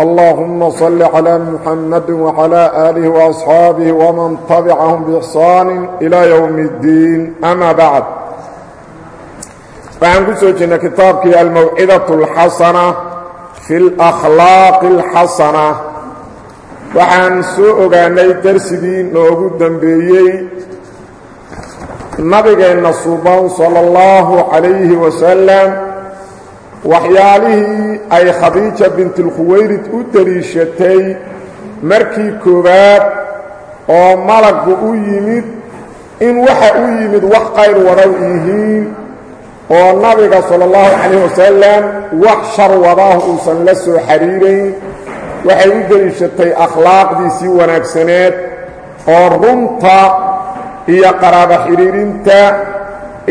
اللهم صل على محمد وعلى آله وأصحابه ومن تبعهم بإحسان إلى يوم الدين أما بعد waxaan ku soo jirnay kitaabkii almawcidaة اlxasana fi اlأkhlaaq اlxasana waxaan soo ogaanay darsigii noogu dembeeyey nabigeenna suban salى اllahu عalayhi wasalam waxyaalihii ay khadiija bintilkhuwayrid u deliishatay markii koowaad oo malaggu u yimid in waxa u yimid wax qayr wadaw yihiin oo nabiga sala allahu calayh wasalam wax shar wadaah uusan la soo xidhiirayn waxay u deliishatay akhlaaqdiisii wanaagsaneed oo runta iyo qaraabo xidhiirinta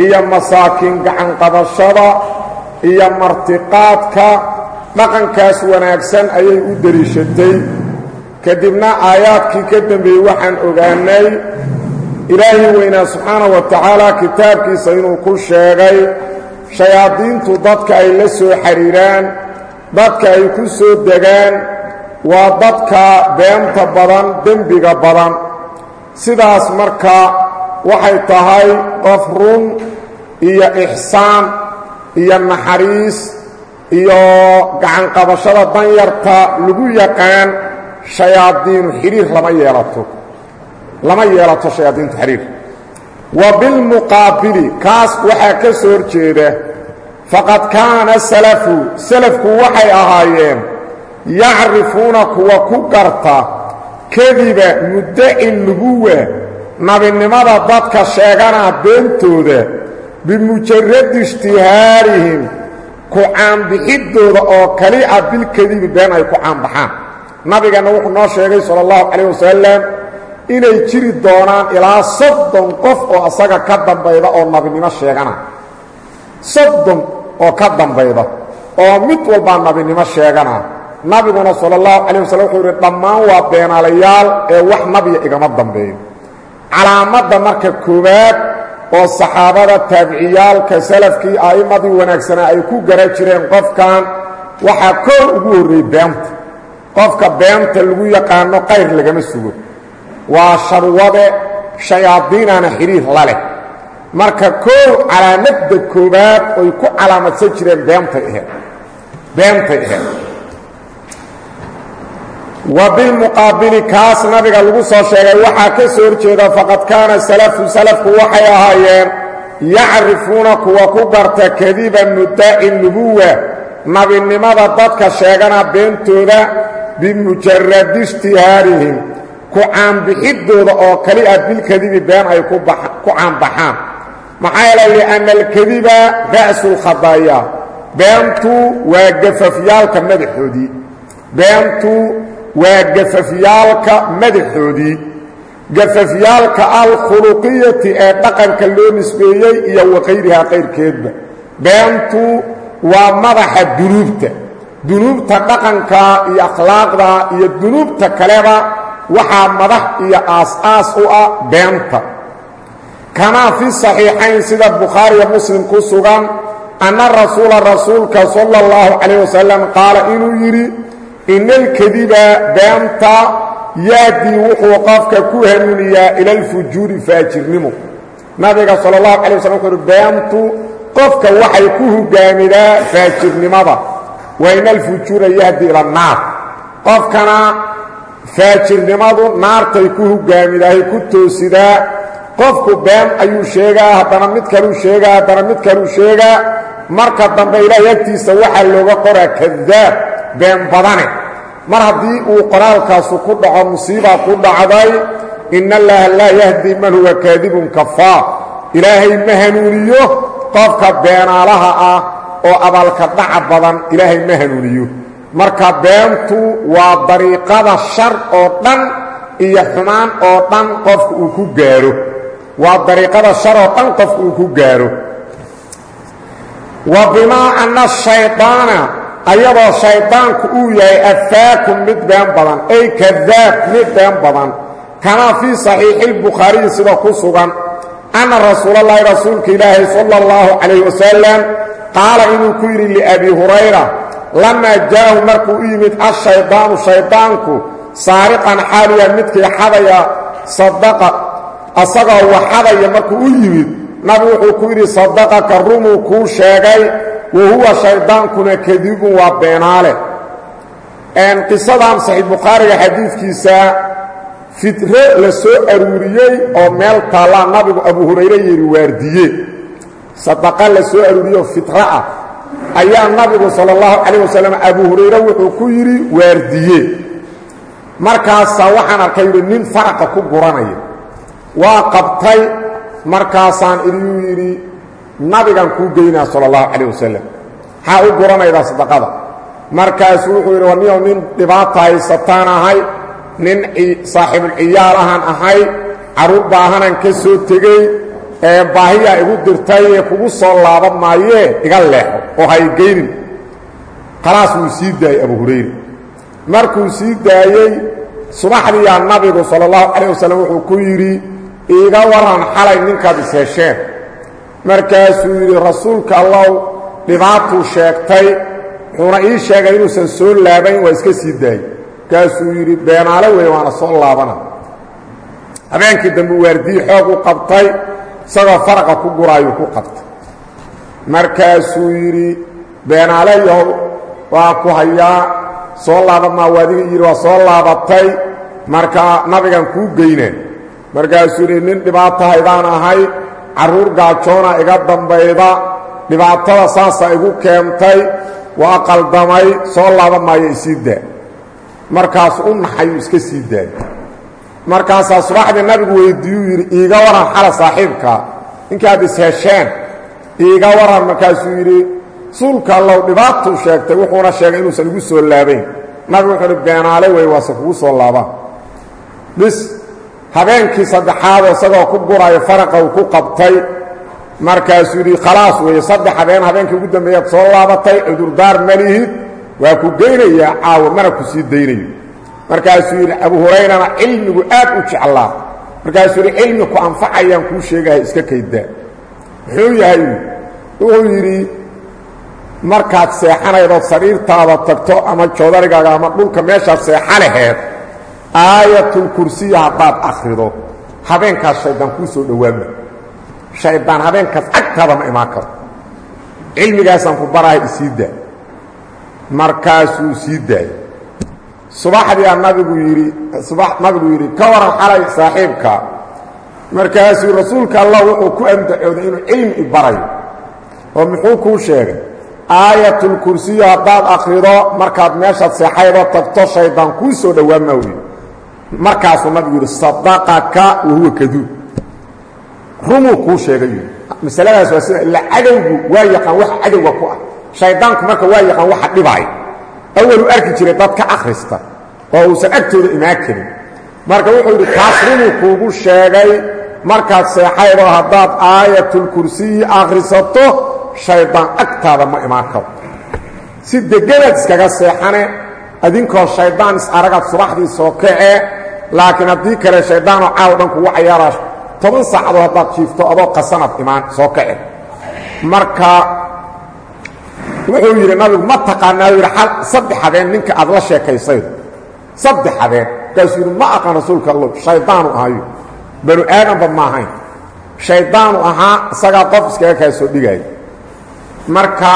iyo masaakiin gacanqabashada iyo martiqaadka dhaqankaas wanaagsan ayay u deliishatay kadibna aayaadkii ka dembeeyey waxaan ogaanay ilaahi weynaa subxaana wa tacaala kitaabkiisa inuu ku sheegay shayaadiintu dadka ay la soo xidhiiraan dadka ay ku soo degaan waa dadka beenta badan dembiga badan. Sidaas marka waxay tahay qof run iyo ixsaan iyo naxariis iyo gacanqabashada danyarta lagu yaqaan shayaadiinu xidhiir lama yeelato. Lama yeelato shayaadiintu xidhiir wa bilmuqaabili kaas waxaa ka soo horjeeda faqad kaana salafu salafku waxay ahaayeen yacrifuuna kuwa ku garta kadiba muddaci nubuwa nabinimada dadka sheeganaa beentooda bimujaradi ishtihaarihim ku caanbixiddooda oo kali a bilkadibi been ay ku caanbaxaan nabigeenna wuxuu noo sheegay sala allahu calayh wasalam inay jiri doonaan ilaa soddon qof oo asaga ka dambayda oo nabinimo sheegana soddon oo ka dambayda oo mid walbaa nabinimo sheegana nabiguna sala allahu calayh wasalam wuxuu yidhi dhammaan waa beenaalayaal ee wax nabiya igama dambeeyo calaamadda marka koowaad oo saxaabada taabiciyaalka salafkii a'immadii wanaagsanaa ay ku gara jireen qofkan waxaa koor ugu horreeyey beenta. Qofka beenta lagu yaqaano qayr lagama sugo. Waa sharwade shayaadiinana xidhiir la leh. Marka koow calaamadda koowaad oy ku calaamadsan jireen beentay aheed beentay aheed wa bilmuqaabili kaas nabiga lagu soo sheegay waxaa ka soo horjeeda faqad kaana salafu salafku waxay ahaayeen yacrifuuna kuwa ku garta kadiba muddaci nubuwa nabinimada dadka sheegana beentooda bimujaradi ishtihaarihim ku caanbixiddooda oo kali ah bilkadibi been ay ku caanbaxaan. Maxaa yeele lianna alkadiba ra'su lkhadaaya beentu waa gafafyaalka madaxoodii beentu waa gafafyaalka madaxoodii. Gafafyaalka alkhuluqiyati ee dhaqanka loo nisbeeyey iyo waqayrihaa qayrkeedba beentu waa madaxa dunuubta. Dunuubta dhaqanka iyo akhlaaqda iyo dunuubta kaleba waxaa madax iyo aas-aas u ah beenta kamaa fi saxiixayn sida bukhaariya muslim ku sugan anna rasuula rasuulka sala اllahu calayh wasalam qaala inuu yidhi ina alkadiba beenta yaadii wuxuu qofka ku hanuuniyaa ila alfujuuri faajirnimo. Nabiga sala اllahu calay waslam wuxuu uhi beentu qofka waxay ku hogaamidaa faajirnimada. Wa ina alfujuura yahdi ila annaar qofkana faajirnimadu naartay ku hogaamidaahay ku toosidaa qofku been ayuu sheegaa haddana mid kaluu sheegaa haddana mid kaluu sheegaa. Marka dambe ilaahay agtiisa waxaa looga qoraa kadaab been badane mar haddii uu qoraalkaasu ku dhaco musiibaa ku dhacday ina allaha laa yahdi man huwa kaadibun kafaar. Ilaahay ma hanuuniyo qofka beenaalaha ah oo abaalka dhaca badan ilaahay ma hanuuniyo. Marka beentu waa dariiqada shar oo dhan iyo xumaan oo dhan qofka uu ku gaaro waa dariiqada shar oo dhan qofka uu ku gaaro wa bimaa anna shaydaana ayadoo shaydaanku uu yahay afaakun mid been badan ay kadaab mid been badan. Kamaa fii saxiixi lbukhaariyi sida ku sugan anna rasuulallaahi rasuulka ilaahi sala allahu calayh wasalam qaala inuu ku yidhi liabii hurayra lamaa jaa'ahu markuu u yimid ashaydaanu shaydaanku saariqan xaaliya midkii xadaya sadaqa asagoo waxadaya markuu u yimid nabigu wuxuu ku yidhi sadaqaka rumuu kuu sheegay wa huwa shaydaankuna kadibun waa beenaale. Qisadan saxiix bukhaariga xadiidkiisa fidre la soo aruuriyey oo meel taallaa nabigu abu hurayre yidhi waardiye. Sadaqa la soo aruuriyey oo fitra ah. Ayaa nabigu sala allahu calayh wasalam abu hurayre waxaan arkay nin faraqa ku guranaya. Waa qabtay markaasaan idiyuu yidhi nabigan kuu geynaa sala allahu calayh wasalam maxaa u guranaydaa sadaqada. Markaasuu wuxuu yidhi war niyow nin dhibaata haysataan ahay nin saaxiibulciyaal ahaan ahay carruur baahanan ka soo tegey ee baahiyaa igu dirtay ee kugu soo laaban maayee iga leexo oo haygeynin khalaas wuu sii daayey abu hurayre markuu sii daayey subaxdiiyaa nabigu sala allahu calayh wasalam wuxuu ku yidhi iiga waran xalay ninkaad ishesheen markaasuu yidhi rasuulka allow dhibaatuu sheegtay. Wuxuuna ii sheegay inuusan soo laabayn waa iska sii daayey. Markaasuu yidhi beenaale wey waana soo laabana. Habeenkii dambe waardiyi xoog u qabtay isagoo faraqa ku guraayuu ku qabtay. Markaasuu yidhi beenaaleyow waa ku hayaa soo laaban maa waadiga yidhi waa soo laabatay markaa nabigan kuu geynaa markaasuu yidhi nin dhibaato haydaan ahay carruur gaajoona iga dambayda. Dhibaatada saasaa igu keentay waa qaldamay soo laaban maayo isii daa markaasu u naxayuu iska sii daayay markaasaa subaxdii nabigu weyddiiyuu yidhi iiga waran xala saaxiibkaa ninkaad ishesheen iiga waran markaasuu yidhi. Suulka allow dhibaatuu sheegtay wuxuuna sheegay inuusan igu soo laabayn. Nabigu wuxuu idhi beenaale wey waase kugu soo laabaan bis habeenkii saddexaadoo isagoo ku guraayo faraqa uu ku qabtay. Markaasuu yidhi khalaas weeye saddex habeen habeenkii ugu dambeeyaad soo laabatay cudurdaar malihid waa ku geynayaa caawo mana ku sii daynayo markaasuu yidhi abu hurayrana cilmigu aad u jeclaa. Markaasuu yidhi cilmi ku anfacayaan kuu sheegahay iska kaydaa muxuu yahay? Wuxuu yidhi markaad seexanaydood sariirtaada tagto ama joodarigaaga ama dhulka meeshaad seexa laheed aayatulkursiya haddaad akhrido habeenkaas shaydaan kuu soo dhowaama shaydaan habeenkaas agtaada ma imaan karo. Cilmigaasaan ku barahay isii daa. Markaasuu sii daayay. Subaxdiiaa nabigu yidhi nabigu yidhi ka waran xalay saaxiibka. Markaasuu rasuulka allah wuxuu ku andacooday inuu cilmi i oo muxuu kuu sheegay? Aayatulkursiya haddaad akhrido markaad meeshaad seexaydoo tagto shaydaan kuu soo dhowaama wey markaasuu nabigu yidhi sadaqaka wa huwa kaduub rumuu kuu sheegay yidhi masaladaas waa sida ila cadowgu waa yaqaan wax cadowga ku ah. Shaydaanku marka waa yaqaan waxa dhibaaya awaluu arki jiray dad ka akhrista oo uusan agtooda imaan karin. Marka wuxuu yidhi taas rumuu kuugu sheegay markaad seexaydoo haddaad aayatulkursiyi akhrisato shaydaan agtaada ma imaan karo. Si deganaad iskaga seexane adinkoo shaydaan is aragaad subaxdii soo kacee laakiin haddii kale shayddaanoo caaw dhan kugu cayaaraa toban saacadood haddaad jiifto adoo qasanad imaan soo kace marka wuxuu yidhi nabigu ma taqaanaa? Yidhi saddex habeen ninka aad la sheekaysaydo saddex habeen. Markaasuu yidhi ma aqaan rasuulka allo shayddaanu ahayo banu aadanba ma ahayn. Shayddaanu ahaa isagaa qof iskaga kaa soo dhigaayo marka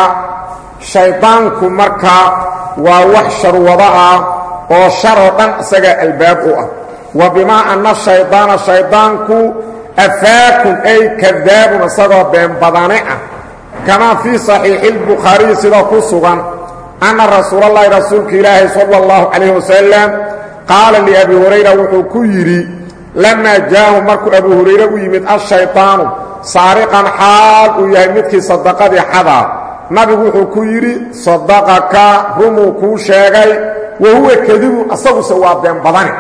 shayddaanku marka waa wax sharwado ah oo sharoo dhan isagaa albaab u ah. Wa bima anna shaydaana shaydaanku afaakun ay kadaabun isagoo been badane ah. Kamaa fii saxiixilbukhaariyi sidoo ku sugan anna rasuulallaahi rasuulka ilaahi sala allahu calayh wasalam qaala liabii hurayra wuxuu ku yidhi lama jaahu markuu abu hurayre u yimid ashayaanu saariqan xaal uu yahay midkii sadaqadii xadaa nabigu wuxuu ku yidhi sadaqaka rumuu kuu sheegay wa kadibu asaguse waa been badane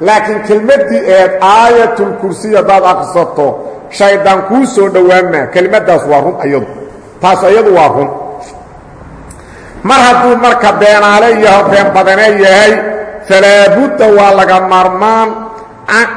laakiin kelmaddii eed aayatulkursiy haddaad akhrisato shaydaan kuu soo dhowaamaa kelimadaas waa run ayadu. Taas ayadu waa run. Mar hadduu marka beenaale yaho been badane yahay falaabudda waa laga maarmaan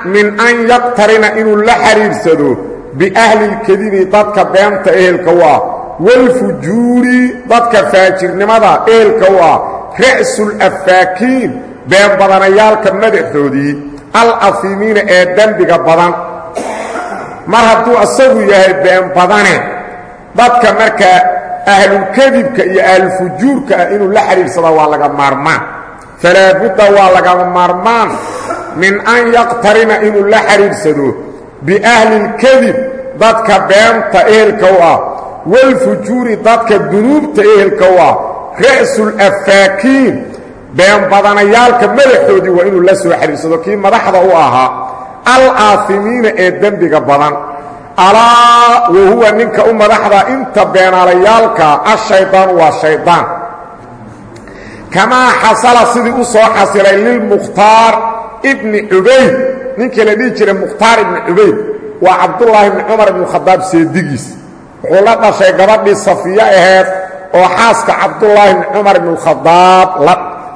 min an yaqtarina inuu la xidhiirsado biahlilkadibi dadka beenta ehelka ah walfujuuri dadka faajirnimada ehelka u ah ra'sulafaakiin been badanayaalka madaxoodii alafiimiina ee dembiga badan. Mar hadduu asagu yahay been badane dadka markaa ahlulkadibka iyo ahlulfujuurka ah inuu la xidhiirsada waa laga maarmaan. Falaabudda waa lagama maarmaan min an yaqtarina inuu la xidhiirsado biahlilkadib dadka beenta ehelka u ah walfujuuri dadka dunuubta ehelka ah ra'sulafaakiin been badanayaalka madaxoodii waa inuu la soo xidhiirsado kii madaxda u ahaa alaafimiina ee dembiga badan alaa wa huwa ninka u madaxda inta beenaalayaalka ashaydaanu waa shaydaan kamaa xasala sidii u soo xasilay lilmukhtaar ibni cubayd ninkii la dhihi jiray mukhtaar ibni cubayd waa cabdullaahi ibni cumar ibnu khadaab seedigiis wuxuu la dhashay gabadhii safiye aheed oo xaaska cabdullaahi ibni cumar ibnu khadaab la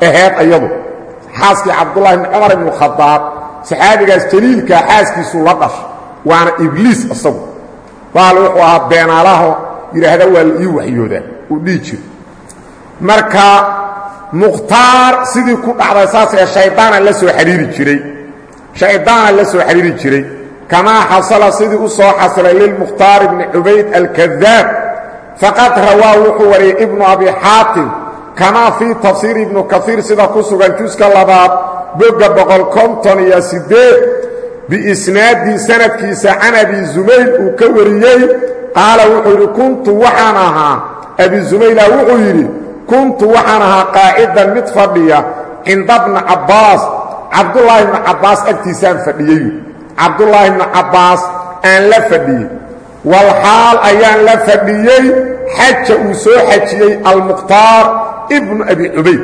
aheed ayadu xaaskii cabdullahi ibni cumar ibnu khadaab saxaabigaas jaliilkaa xaaskiisuu la dhashay waana ibliis isagu. Baal wuxuu ahaa beenaalaho yidhaahda waa la ii waxyoodaa uu dhihi jiro marka mukhtaar sidii ku dhacday saas ee shaydaana la soo xidhiiri jiray. Shaydaana la soo xidhiiri jiray kamaa xasala sidii u soo xasilay lilmukhtaar ibni cubayd alkadaab faqad rawaa wuxuu wariyey ibnu abi xaatim kamaa fii tafsiiri ibnu kaiir sida ku sugan juska labaad bogga boqol konton iyo siddeed biisnaadii sanadkiisa can abi zumayl uu ka wariyey qaala wuxuu yidhi kuntu waxaan ahaa abi zumayla wuxuu yidhi kuntu waxaan ahaa qaacidan mid fadhiya cinda bni cabbaas cabdullaahi bni cabbaas agtiisaan fadhiyey cabdullaahi bni cabbaas aan la fadhiyey. Walxaal ayaan la fadhiyey xaja uu soo xajiyey almukhtaar ibnu abi cubayd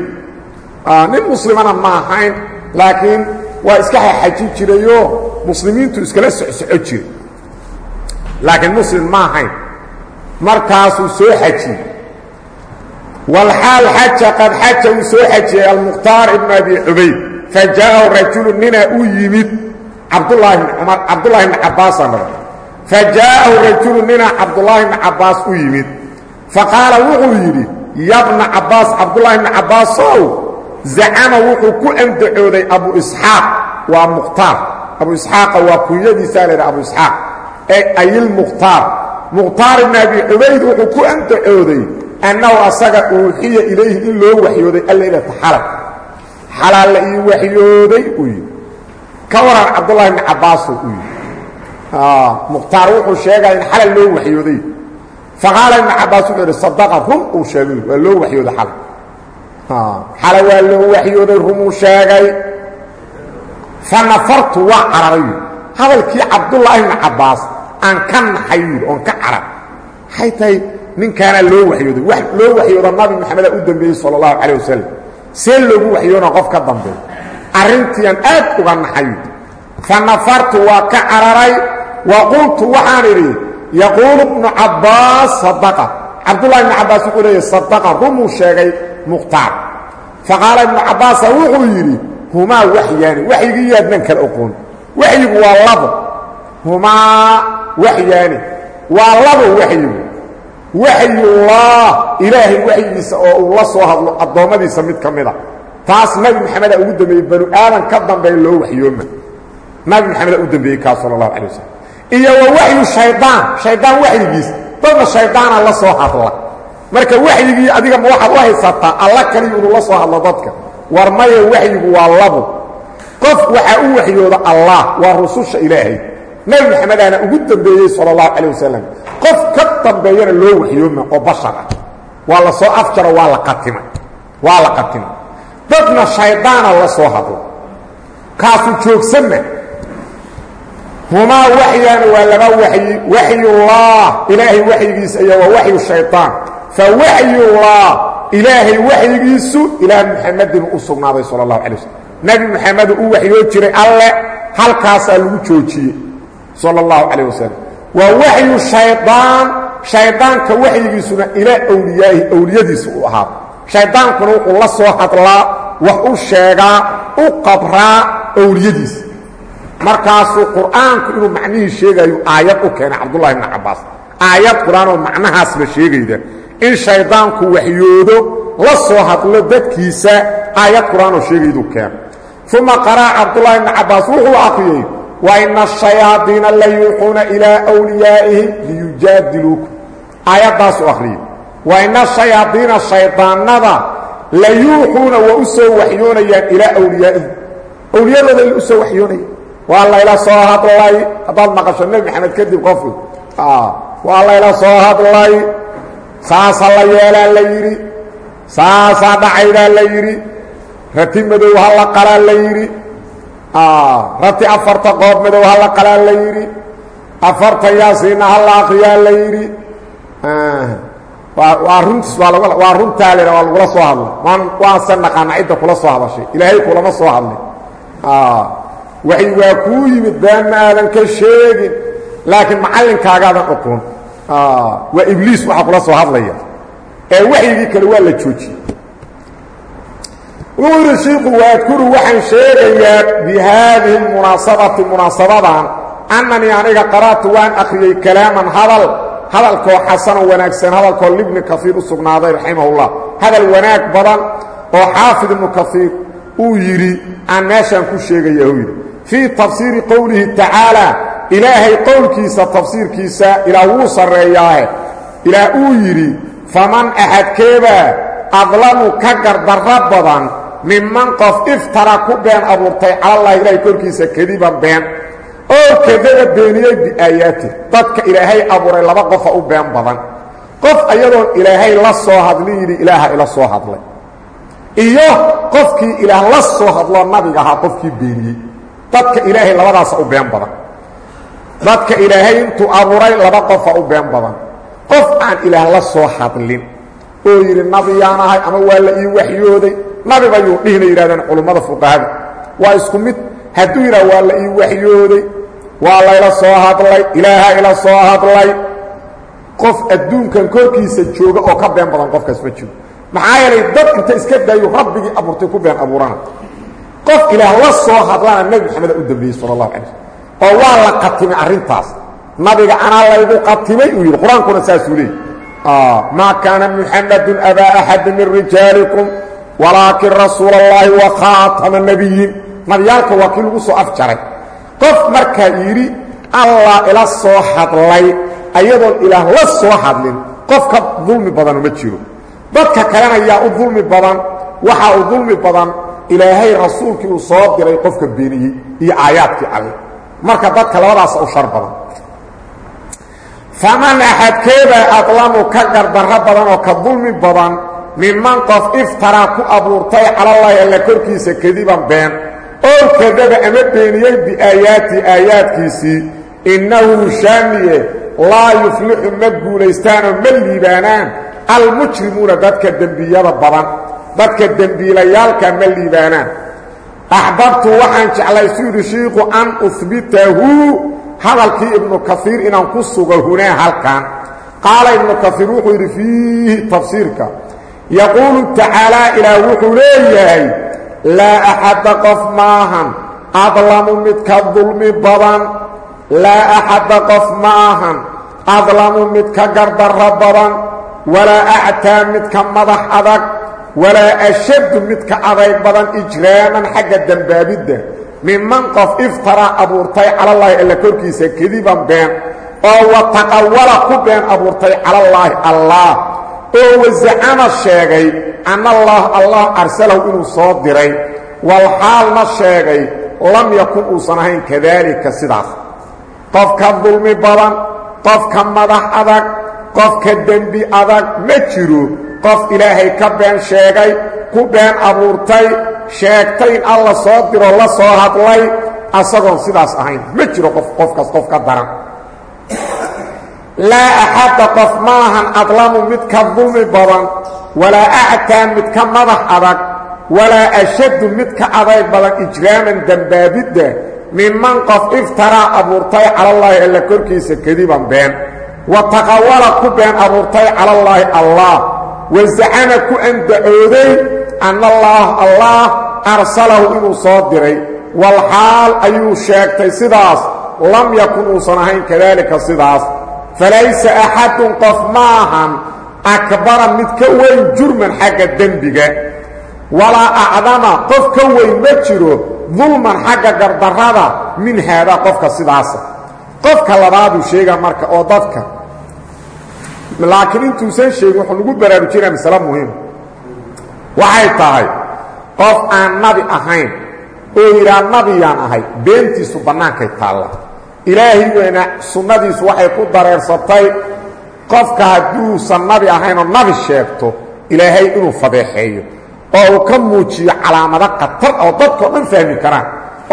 nin muslimana ma ahayn laakiin waa iska xajin jirayoo muslimiintu iskala socsoco jiray. Laakiin muslim ma ahayn markaasuu soo xajiyey. Walxaal xaja qad xaja uu soo xajiyey almukhtaar ibnu abi cubayd fa jaa'ahu rajulu ninaa u cabdulaahi bni cumar cabdullaahi bni cabbaasaan raba fa jaa'ahu rajulu ninaa cabdullaahi bni cabbaas u yimid. Fa qaala wuxuu yidhi yabna cabbaas cabdullaahi bni cabbaasow zacama wuxuu ku andacooday abu isxaaq waa mukhtaar. Abu isxaaqa waa kunyadiisaa laydha abu isxaaq ee ayilmukhtaar mukhtaar. Ibni abi cubayd wuxuu ku andacooday annahu asaga uuxiya ilayhi in loo waxyooday allaylata xalal xalaal la ii ka waran cabdullahi bni cabbaasoo uu yidhi mukhtaar wuxuu sheegaa in xalal loo waxyooday. Faqaala ibni cabbaas wuxuu yidhi sadaqa run uu sheegay waa loo waxyooday xalal. Xala waa loo waxyooday rumuu sheegay. Fa nafartu waa cararay. Hadalkii cabdullaahi bni cabbaas aan ka naxay yidhi oon ka carar maxay tahay ninkaana loo waxyooday. Wax loo waxyooda nabi maxameda u dambeeyey sala allahu calah wasalam see loogu waxyoona qof ka dambeey arrintiiaan aad uga naxay fa nafartu waa ka cararay wa qultu waxaan idhi yaquulu bnu cabbaas sadaqa cabdullahi bni cabbaas wuxuu leeyay sadaqa rumuu sheegay mukhtaar. Faqaala ibnu cabbaasa wuxuu yidhi humaa waxyaani waxyigii yaadnan kala oqoon. Waxyigu waa labo. Humaa waxyaani waa labo waxyigu. Waxyullah ilaahay waxyigiisa oo uu la soo hadlo addoommadiisa mid ka mida taas nabi maxameda ugu dambeeyey banu aadan ka dambeeya loo waxyooma. Nabi maxameda u dambeeyey kaas sala allahu calay wasalam iyo wa waxyu shaydaan shaydaan waxyigiis dadna shaydaana la soo hadla. Marka waxyigii adiga ma waxaad u haysataa alla kaliya inuu la soo hadlo dadka. War maya waxyigu waa labo. Qof waxaa u waxyooda allah waa rususha ilaahay. Nebi maxamedana ugu dambeeyey sala allahu calay wasalam qof ka dambeeyana loo waxyooma oo bashar ah. Waa la soo afjaro waa la qatimay waa la qatimay dadna shaydaana la soo hadlo. Kaasu joogsanna humaa waxyaana waa laba waxyi waxyullah ilaahay waxyigiisa iyo waa waxyu shaydaan fawaxyullah ilaahay waxyigiisu ilaa muxamadin u sugnaaday sal اlahu alay waslm nebi moxamedu u waxyoo jiray alle halkaasaa lagu joojiyey sala allahu calayh wasalam waa waxyu shaydaan shaydaanka waxyigiisuna ilaa awliyaahi awliyadiisa uu ahaa shaydaankuna wuxuu la soo hadlaa wax u sheegaa u qabraa awliyadiisa. Markaasuu qur'aanku inuu macnihii sheegayo aayad u keenay cabdullahi ibni cabbaas. Aayad qur'aanoo macnahaasba sheegayda. In shaydaanku waxyoodo la soo hadlo dadkiisa aayad qur'aanoo sheegayduu keenay uma qara'a cabdullahi ibni cabbaas wuxuu aqriyey wa ina ashayaadiina la yuuxuuna ilaa wliyaa'ihim liyujaadiluukum. Aayaddaasuu akhriyey wa ina shayaadiina shaydaannada la yuuxuuna waa u soo waxyoonayaan ilaa wliyaa'ihim awliyadooda u soo waxyoonayaan. Waa layla soo hadlay. Haddaad maqasho nebi maxamed kadib qofku waa layla soo hadlay. Saasaa la yeelaa la yidhi. Saasaa dhacaydaa la yidhi. Rati madow ha la qalaa la yidhi. Rati afarta qoob madow ha la qalaa la yidhi. Afarta yaasiinna ha la akriyaa la yidhi waa runtaa waa lagula soo hadlay maan waanse naqaana cidda kula soo hadashay. Ilaahay kulama soo hadlay waxay waa kuu yimid been ma aadan ka sheegin. Laakiin macallinkaagaadan oqon waa ibliis waxaa kula soo hadlaya. Ee waxyigii kale waa la joojiyey. Wuxuu yidhi shiiku waadkuru waxaan sheegayaa bi haadihi munaasabadan. Annanii aniga qara'tu waan akhriyey kalaaman hadal hadalkoo xasanoo wanaagsan hadalkoo libni kaiir u sugnaaday raximahullah. Hadal wanaag badan oo xaafid ibnu kaiir uu yidhi aan meeshaan ku sheegaya uu yidhi fii tafsiiri qowlihi tacaalaa ilaahay qowlkiisa tafsiirkiisa ilaah wuu sarreeyaahe. Ilaah uu yidhi faman axadkeebaa adlamu ka gardarro badan minman qof iftara ku been abuurtay calallaahi ilaahay korkiisa kadiban been oo kadaba beeniyey biaayaatih dadka ilaahay abuuray laba qofa u been badan. Qof ayadoon ilaahay la soo hadlin yidhi ilaaha ila soo hadlay. Iyo qofkii ilaah la soo hadloo nabiga ahaa qofkii beeniyey. Dadka ilaahay labadaasa u been badan. Dadka ilaahay intuu abuuray laba qofa u been badan. Qof aan ilaah la soo hadlin. Oo yidhi nabiyaan ahay ama waa la ii waxyooday. Nabiba yuu dhihina yidhahdeen culummada fuqahada waa isku mid hadduu yidhah waa la ii waxyooday waa layla soo hadlay ilaaha ila soo hadlay qof adduunkan korkiisa jooga oo ka been badan qofkaas ma jiro. Maxaa yeelay dad inta iska daayo rabbigii abuurtay ku been abuurana qof ilaah la soo hadlana nebi maxameda u dambeeyey sala allahu calay slm oo waa la qatimay arrintaas. Nabiga anaa laygu qatimay uu yidhi qur'aankuna saasuu leeyy maa kaana muxamadun abaa axadi min rijaalikum walaakin rasuula اllaahi wa khaatama nabiyaalka waa kii lagu soo afjaray. Qof markaa yidhi allah ila soo hadlay ayadoon ilaah la soo hadlin qof ka dulmi badanu ma jiro. Dadka kalena yaa u dulmi badan waxaa u dulmi badan ilaahay rasuulkii uu soo diray qofka beeniyey iyo aayaadkii alle marka dadka labadaasa u shar badan. Faman axadkeebaa adlamu ka gardarro badan oo ka dulmi badan minman qof iftaraa ku abuurtay calallaahi alla korkiisa kadiban been oo kadaba ama beeniyey biaayaati aayaadkiisii innahu shaamiye laa yuflixu ma guulaystaanoo ma liibaanaan almujrimuuna dadka dembiyada badan dadka dembiilayaalka ma liibaanaan. Axbabtu waxaan jeclay su yidhi shiiku an uhbitahu hadalkii ibnu kaiir inaan ku sugo hunaa halkan. Qaala ibnu kaiir wuxuu yidhi fiihi tafsiirka yaquulu tacaalaa ilaah wuxuu leeyahay laa axadda qof maahan adlamu midka dulmi badan. Laa axadda qof ma ahan adlamu midka gardarro badan. Walaa actaa midka madax adag walaa ashaddu midka adayg badan ijraaman xagga dembaabidda minman qof iftaraa abuurtay calallaahi alla korkiisa kediban been oo wataqawala ku been abuurtay calallaahi allah oo wasacama sheegay anna allah arsalahu inuu soo diray. Wal xaalna sheegay lam yakun uusan ahayn kadaalika sidaas. Qofka dulmi badan qofka madax adag qofka dembi adag ma jiro. Qof ilaahay ka been sheegay ku been abuurtay sheegtay in alla soo diro la soo hadlay asagoon sidaas ahayn. Ma jiro qof qofkaas qof ka daran laa axadda qof maahan adlamu mid ka dulmi badan walaa actaa mid ka madax adag walaa ashaddu mid ka adayg badan ijraaman dembaabidda minman qof iftaraa abuurtay calallaahi alla korkiisa kadiban been. Wa taqawala ku been abuurtay calallaahi allah wasacana ku andacooday anna allaah allah arsalahu inuu soo diray. Walxaal ayuu sheegtay sidaas lam yakun uusan ahayn kadaalika sidaas falaysa axadun qof ma ahan akbara mid ka weyn jurman xagga dembiga walaa acdama qof ka weyn ma jiro dulman xagga gardarrada min haadaa qofka sidaasa qofka labaaduu sheegaa marka oo dadka laakiin intuusan sheegin wuxuu nagu baraarujinaa masale muhiim. Waxay tahay qof aan nabi ahayn oo yidhaa nabiyaan ahay beentiisu bannaankay taalla ilaahay weyna sunnadiisu waxay ku dareersatay qofka hadduusan nabi ahaynoo nabi sheegto ilaahay inuu fadeexeeyo oo uu ka muujiyo calaamado khatar oo dadkao dhan fahmi karaan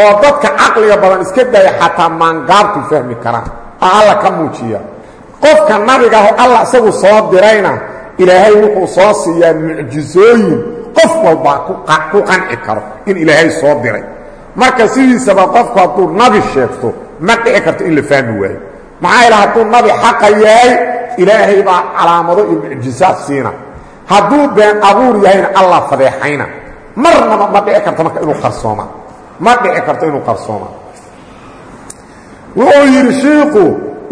oo dadka caqliga badan iska daya xataa maangaabtu fahmi karaan oo alla ka muujiya. Qofka nabiga aho alla isagu soo dirayna ilaahay wuxuu soo siiyaa mucjisooyin qof walbaa ku qanci karo in ilaahay soo diray. Marka sidiisaba qofku hadduu nabi sheegto ma dhici karto in la fahmi waayo. Maxaa ila hadduu nabi xaqa yahay ilaahay baa calaamado iyo mucjisaad siina. Hadduu been abuur yahayna allah fadeexayna. Marnaba ma dhici karto marka inuu qarsooma. Ma dhici karto inuu qarsooma. Wuxuu yidhi shiiku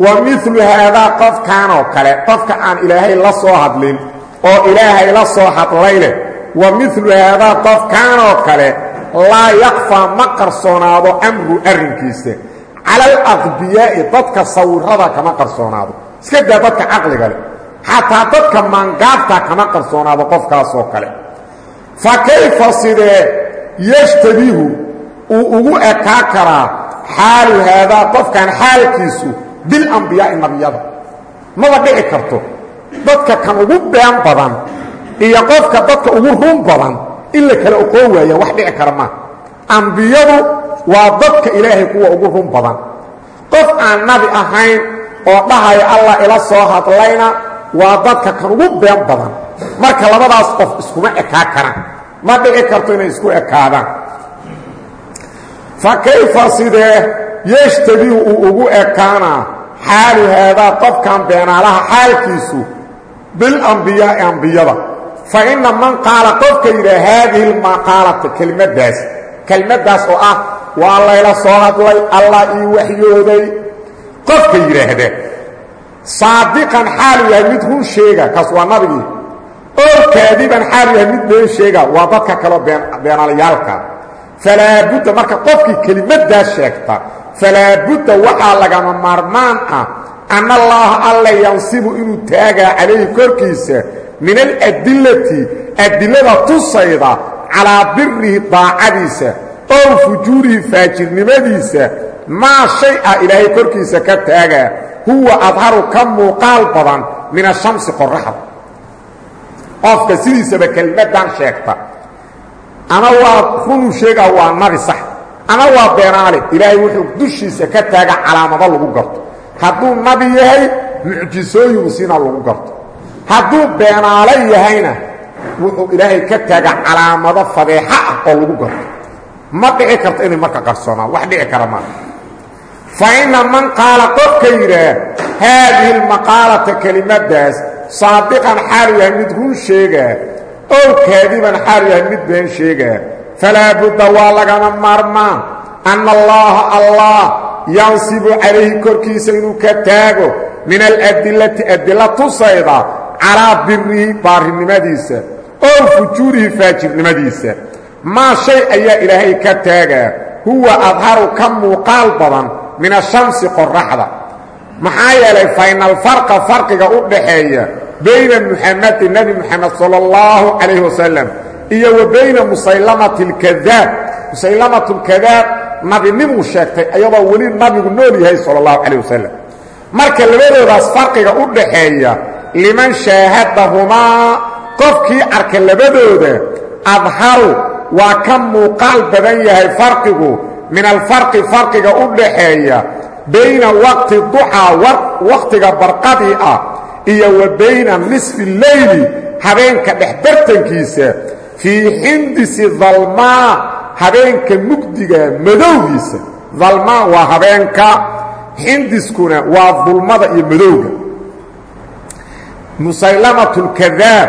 wa milu haadaa qofkanoo kale qofka aan ilaahay la soo hadlin oo ilaahay la soo hadlay wa milu haadaa qofkanoo kale laa yakfaa ma qarsoonaado amru arrinkiisa cala alaqbiyaa'i dadka sawirada kama qarsoonaado. Iska daa dadka caqliga leh. Xataa dadka maangaabta kama qarsoonaado qofkaasoo kale. Fa kayfa sidee yashtabihu uu ugu ekaa karaa xaalu haadaa qofkan xaalkiisu bilambiyaai nabiyada? Maba dhici karto. Dadka kan ugu been badan iyo qofka dadka ugu run badan in la kala oqoon waaya wax dhici kara maa ambiyadu waa dadka ilaahay kuwa ugu run badan. Qof aan nabi ahayn oo dhahaya allah ila soo hadlayna waa dadka kan ugu been badan. Marka labadaas qof iskuma ekaa karaan. Ma dhici karto inay isku ekaadaan. Fa kayfa sidee yeshtabihu uu ugu ekaanaa xaalu haadaa qofkan beenaalaha xaalkiisu bilambiyaai ambiyada fa inna man qaala qofka yidhaha haadihi lmaqaalata kelmaddaas kelmaddaas oo ah waa layla soo hadlay allah ii waxyooday. Qofka yidhaahda saadiqan xaalu yahay mid run sheega kaas waa nabigii oo kaadiban xaalu yahay mid been sheega waa dadka kaleo beenaalayaalka falaa budda marka qofkii kelimaddaas sheegta falaa budda waxaa lagama maarmaan ah anna allaaha alla yansibu inuu taagaa calayhi korkiisa min aladillati adillada tusayda calaa birihi daacadiisa oo fujuurihi faajirnimadiisa maa shay ah ilaahay korkiisa ka taagaa huwa adharu ka muuqaal badan min ashamsi qoraxda qofka sidiisaba kelmaddan sheegta ama waa runuu sheegaa waa nabi sax. Ama waa beenaale ilaahay wuxuu dushiisa ka taaga calaamado lagu garto. Hadduu nabi yahay mucjisooyin siina lagu garto. Hadduu beenaale yahayna wuxuu ilaahay ka taaga calaamado fadeexa ah oo lagu garto ma dhici karto inay marka qarsoomaan wax dhici kara maa fa inna man qaala qofka yidhaah haadihi lmaqaalata kelimaddaas saadiqan xaalu yahay mid run sheegaa ow kaadiban xaalu yahay mid been sheegaa falaa budda waa lagama maarmaan. Anna allaaha allah yansibu calayhi korkiisa inuu ka taago min aladillati adilla tusayda calaa birihi baarinimadiisa oo fujuurihi faajirnimadiisa maa shay ayaa ilaahay ka taagaa huwa adharu ka muuqaal badan min ashamsi qoraxda maxaa yeelay fayna alfarqa farqiga u dhaxeeya bayna muxamadi nebi moxamed sala allahu calayhi wasalam iyo wa bayna musaylamati alkadaab musaylamatu lkadaab nabinimuu sheegtay ayadoo weli nabigu nool yahay sala allahu calayh wasalam marka labadoodaas farqiga u dhaxeeya liman shaahadahumaa qofkii arka labadooda adharu waa ka muuqaal badan yahay farqigu min alfarqi farqiga u dhaxeeya bayna waqti duxaa wakhtiga barqadii ah iyo wa bayna nisfi leyli habeenka dhexbartankiisa fii xindisi dalmaa habeenka mugdiga madowgiisa. Dalmaa waa habeenka xindiskuna waa dulmada iyo madowga. Musaylamatulkadaab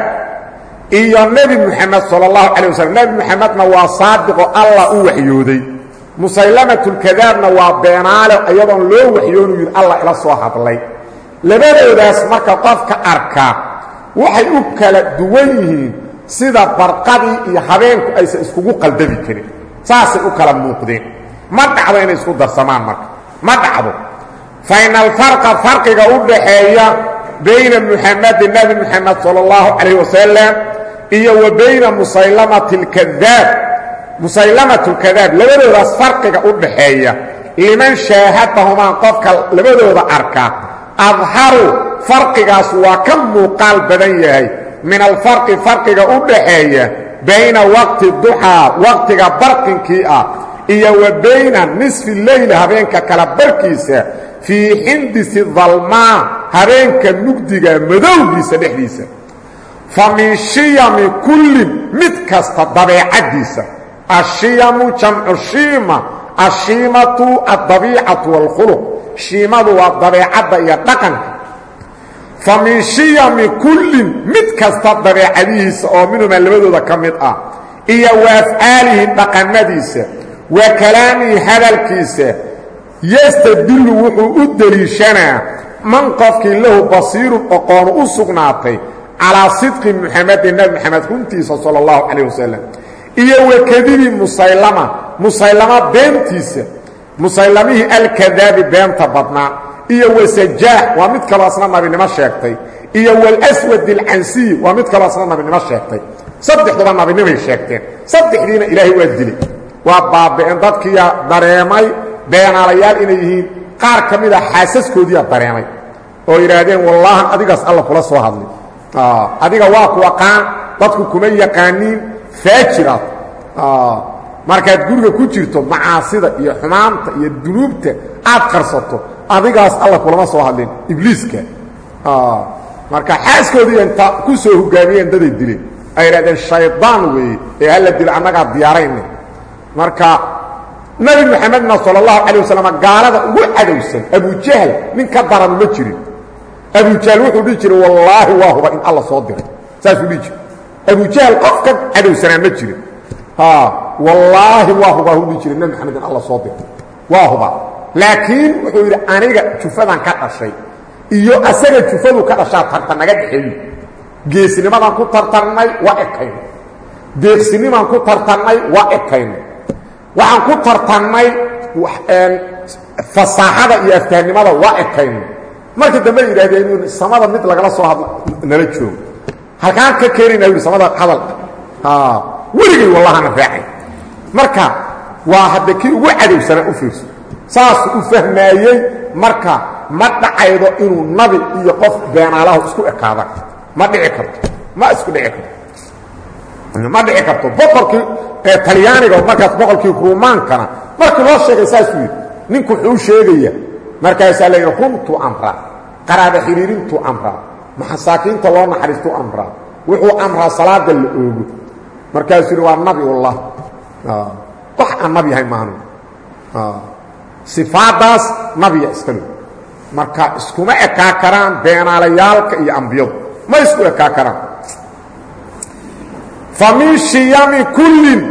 iyo nebi moxamed sala allahu calay waslm nebi moxamedna waa saadiqo allah u waxyooday. Musaylamatulkadaabna waa beenaale iyadoon loo waxyoonu yidhi allah ila soo hadlay. Labadoodaas marka qofka arka waxay u kala duwan yihiin sida barqadii iyo habeenku aysan iskugu qaldabi karin. Saasay u kala muuqdeen. Ma dhacdo inay isku darsamaan marka. Ma dhacdo. Fa ina alfarqa farqiga u dhaxeeya bayna muxamedin nebi moxamed sala allahu calayh wasalam iyo wa bayna musaylamati lkadaab musaylamat lkadaab labadoodaas farqiga u dhaxeeya. Liman shaahadahumaa qofka labadooda arka. Adharu farqigaas waa ka muuqaal badan yahay. Min alfarqi farqiga u dhaxeeya. Bayna waqti duxaa waqtiga barqinkii ah. Iyo wa bayna nisfi leyl habeenka kala barkiisa. Fii xindisi dalmaa habeenka mugdiga madowgiisa dhexdiisa fa min shiyami kullin mid kasta dabeecaddiisa. Ashiyamu jamcu shiima ashiimatu addabiicatu wاlkhuluq shiimadu waa dabeecadda iyo dhaqanka. Fa min shiyami kullin mid kasta dabeecadihiisa oo minhumaa labadooda ka mid ah iyo wa afcaalihi dhaqannadiisa wa kalaamihi hadalkiisa yastadilu wuxuu u deliishanaa man qofkii lahu basiirun oqoonu u sugnaatay calaa sidqi muxamedin nebi moxamed runtiisa sala allahu calayh wasalam iyo wa kadibi musaylama musaylama beentiisa musaylamihii alkadaabi beenta badnaa iyo wasajaax waa mid kaloo asna nabinimo sheegtay iyo walswad alcansiy waa mid kaloo asna nabinimo sheegtay. Saddexduba nabinimay sheegteen. Saddexdiina ilaahay waa dilay. Waa baaba'een dadkiiyaa dareemay beenaalayaal inay yihiin qaar ka mid a xaasaskoodiiyaa dareemay oo yidhaahdeen wallaahan adigaas alla kula soo hadlay adiga waa ku aqaan dadku kuma yaqaaniin faajiraad. markaad guriga ku jirto macaasida iyo xumaanta iyo dunuubta aad qarsato adigaas alla kulama soo hadlin ibliiska. marka xaaskoodii inta ku soo hogaamiyeen daday dileen. Ay idhahdeen shaydaan weeye ee hala dilo annagaa diyaarayna marka nebi moxamedna sala allahu calay wasalam gaalada ugu cadowsan abujahal nin ka daran ma jirin abujahl wuxuu dhihi jiray wallaahi waa huba in alla soo diray. Saasuu dhihi jira abujahl qof ka cadowsanaa ma jirin. Wallaahi waa hubaa hu dhihi jiray nebi moxamed in alla soo diray. Waa iyo asaga jufadu ka dhashaa tartan naga dhexeeyo ku tartarnay waa ekayno deeqsinimaan ku tartannay waa ekayno waxaan ku tartannay fasaaxada iyo aftahnimada waa ekayno markii dambe yidhahdeen in samada mid lagala soo hadlo nala joogo. Halkaan ka keenayna yidhi samada hadalka weligay wallahana raacay. Marka waa hadda kii ugu cadowsanaa u fiirso. Saasuu u fahmaayey marka ma dhacaydo inuu nabi iyo qof beenaalahu isku ekaada. Ma dhici karto. Ma isku dhici karto. Ma dhici karto. Boqorkii talyaaniga markaas boqorkii ruumaankana. Markii loo sheegay saasuu yidhi ninku wuxuu u sheegaya markaasaa la yidhi runtuu amraa qaraaba xiriirintuu amraa masaakiinta loo naxariistuu amraa wuxuu amraa salaada la oogo. Markaasuu yidhi waa nabi ullah. Wax aan nabi yahay maanu sifaadaas nabiya iska log marka iskuma ekaa karaan beenaalayaalka iyo ambiyadu. Ma isku ekaa karaan. Fa min shiyami kullin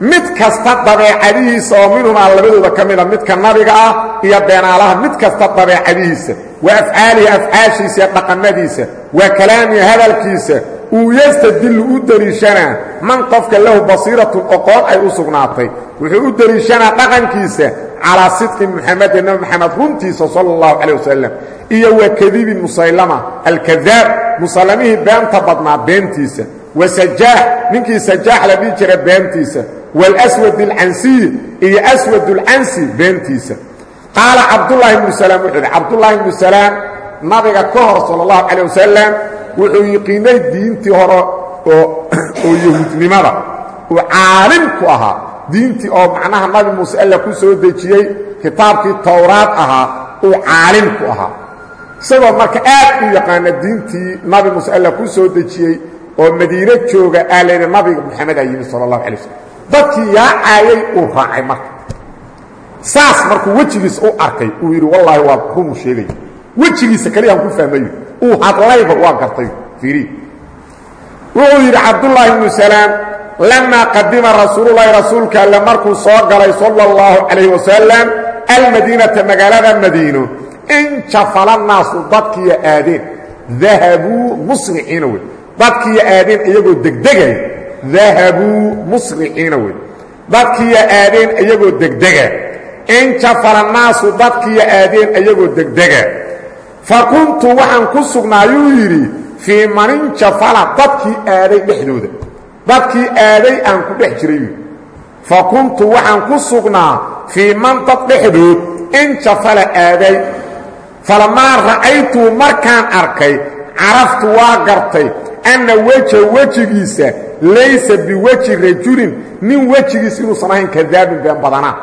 mid kasta dabeecadihiisa oo minhumaa labadooda ka mida midka nabiga ah iyo beenaalaha mid kasta dabeecadihiisa wa afcaalihi afcaashiisa iyo dhaqannadiisa wa kalaamihi hadalkiisa uu yastadilu u deliishanaa man qofka lahu basiiratun oqoon ay u sugnaatay. Wuxuu u deliishanaa dhaqankiisa calaa sidqi muxamedin nabi moxamed runtiisa sala اllahu calay wasalam iyo wa kadibi musaylama alkadaab musallamihii beenta badnaa beentiisa. Wa sajaax ninkii sajaax la dhihi jira beentiisa wاlswad اlcansiyi iyo aswad اlcansi beentiisa qaala cabdullaahi bnu salaam wuxuu yidhi cabdullaahi bnu salaam nabiga ka hor sala اllahu calay wasalam wuxuu yiqiinay diintii hore oo yahuudnimada uu caalim ku ahaa diintii oo macnaha nabi muuse alla ku soo dejiyey kitaabkii towraad ahaa uu caalim ku ahaa isagoo marka aad u yaqaana diintii nabi muuse alla ku soo dejiyey oo madiine jooga aa layidhi nabiga moxamedaa yimid sala allahu alay waslm dadkii yaacaayay uu raacay marka. Saas markuu wejigiisa u arkay uu yidhi wallaahi waa rumu sheegaya wejigiisa kaliyaan ku fahmayo uu hadlayba waa gartay fiiri. Wuxuu yidhi cabdullaahi ibnu salaam lamaa qadima rasuululahi rasuulka alle markuu soo galay sala اllahu calayh wasalam almadiinata magaalada madiino injafala naasu dadkiiyo aadeen dahabuu musriciina wey. Dadkiiyo aadeen iyagoo degdegay dahabuu musriciina wey. Dadkiiyo aadeen iyagoo degdega. Injafala naasu dadkiiyo aadeen iyagoo degdega. Fa kuntu waxaan ku sugnaayuu yidhi fii maninjafala dadkii aaday dhexdooda. Dadkii aaday aan ku dhex jiray. Yidhi fa kuntu waxaan ku sugnaa fii man dad dhexdood injafala aaday. Falamaa ra'aytuu markaan arkay caraftu waa gartay anna weja wejigiisa laysa biweji rajulin nin wejigiisa inuusan ahayn kadaabin been badanaa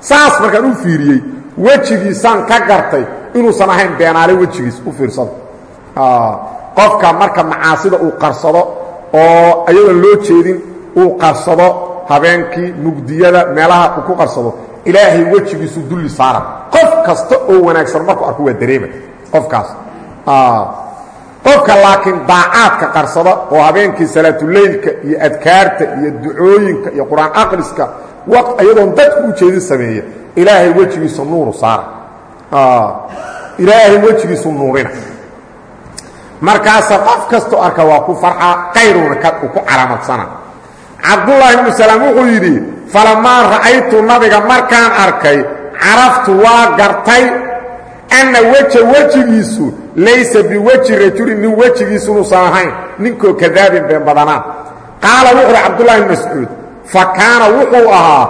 saas markaan u fiiriyey wejigiisaan ka gartay inuusan ahayn beenaale wejigiis u fiirsado. Qofka marka macaasida uu qarsado oo ayadoon loo jeedin uu qarsado habeenkii mugdiyada meelaha uu ku qarsado ilaahay wejigiisu dulli saara qof kasta oo wanaagsan markuu arko waa dareema qofkaas qofka laakiin daacaadka qarsada oo habeenkii salaatuleylka iyo adkaarta iyo ducooyinka iyo qur'aan aqriska waqt ayadoon dadku u jeedin sameeya ilaahay wejigiisu nuuru saara. Ilaahay wejigiisu nuurina. Markaasa qof kastoo arka waa ku farxa qayruuna uu ku calaamadsana cabdullaahi ibnu salaam wuxuu yidhi falamaa ra'aytu nabiga markaan arkay caraftu waa gartay anna weja wejigiisu laysa biweji rajulin nin wejigiisu inuusan ahayn ninkoo kadaabin been badanaa qaala wuxu uhi cabdullahi ibn mascuud fa kaana wuxuu ahaa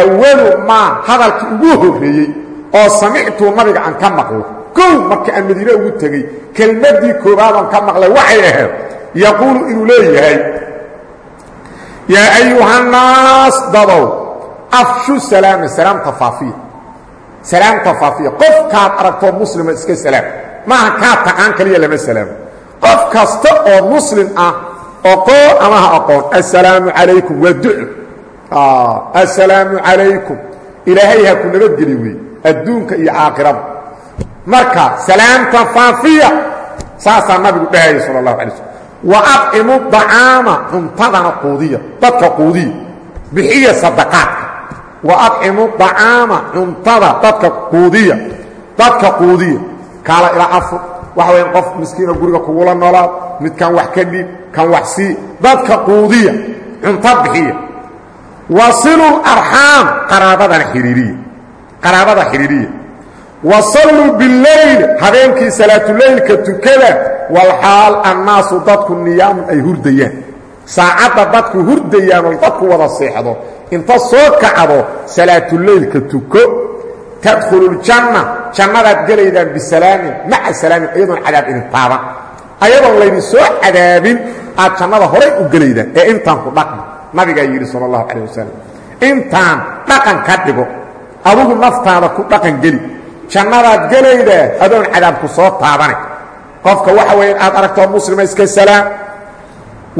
awalu maa hadalkii ugu horreeyey oo samictuu nabiga aan ka maqlo. Kow marka aan madiine ugu tegey kelmaddii koobaadon ka maqlay waxay ahayd yaquulu inuu leeyahay yaa ayuhannaas dadow afshu salaama salaamta faafiya salaamta faafiya qofkaad aragtoo muslima iska salaam maaha kaa taqaan kaliya lama salaamo qof kasta oo muslim ah oqoon ama ha aqoon assalaamu calaykum waa duco assalaamu calaykum. Ilaahay ha ku nabadgeli wey adduunka iyo aakhirada. Marka salaamta faafiya saasaa nabigu dhahayay sal اlahu alay slm wa acimu dacaama cuntadana quudiya dadka quudiya bixiya sadaqaadka. Wa acimu dacaama cuntada dadka quudiya dadka quudiya kaala ilaa afur. Waxa waya qof miskiina guriga kugula noolaad midkan wax ka dhiib kan wax sii dadka quudiya cunto bixiya. Wasilu arxaam qaraabadana xidhiiriya qaraabada xidhiiriya wasalluu bileyl habeenkii salaatuleylka tukada walxaal annaasu dadku niyaamun ay hurdayaan. Saacadda dadku hurdayaan oo dadku wada seexdo. Inta soo kacdo salaatuleylka tuko tadkhuluuljanna jannadaad gelaydaan bisalaamin maca salaamin iyadoon cadaab idin taaban ayadoon laydin soo cadaabin aad jannada horay u gelaydaan ee intaan ku dhaqma nabigaa yidhi sal allahu calah wasalam intaan dhaqan ka dhigo adugu naftaada ku dhaqan geli. Jannadaad gelaydaa adoon cadaabku soo taabanay qofka waxa weeye aad aragtoo muslima iska salaam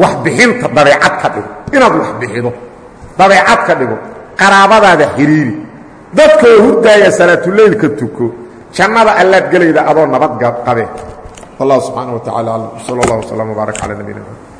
wax bixinta dabeecad ka dhigo. Inaad wax bixido dabeecad ka dhigo qaraabadaada xidhiiri dadkoo hurdaaya salaatuleylka tuko jannada allaad gelayda adoo nabad qabee wallah subxaana wa tacala aclam sal allah wslam wbaarak cala nabiyina mxamed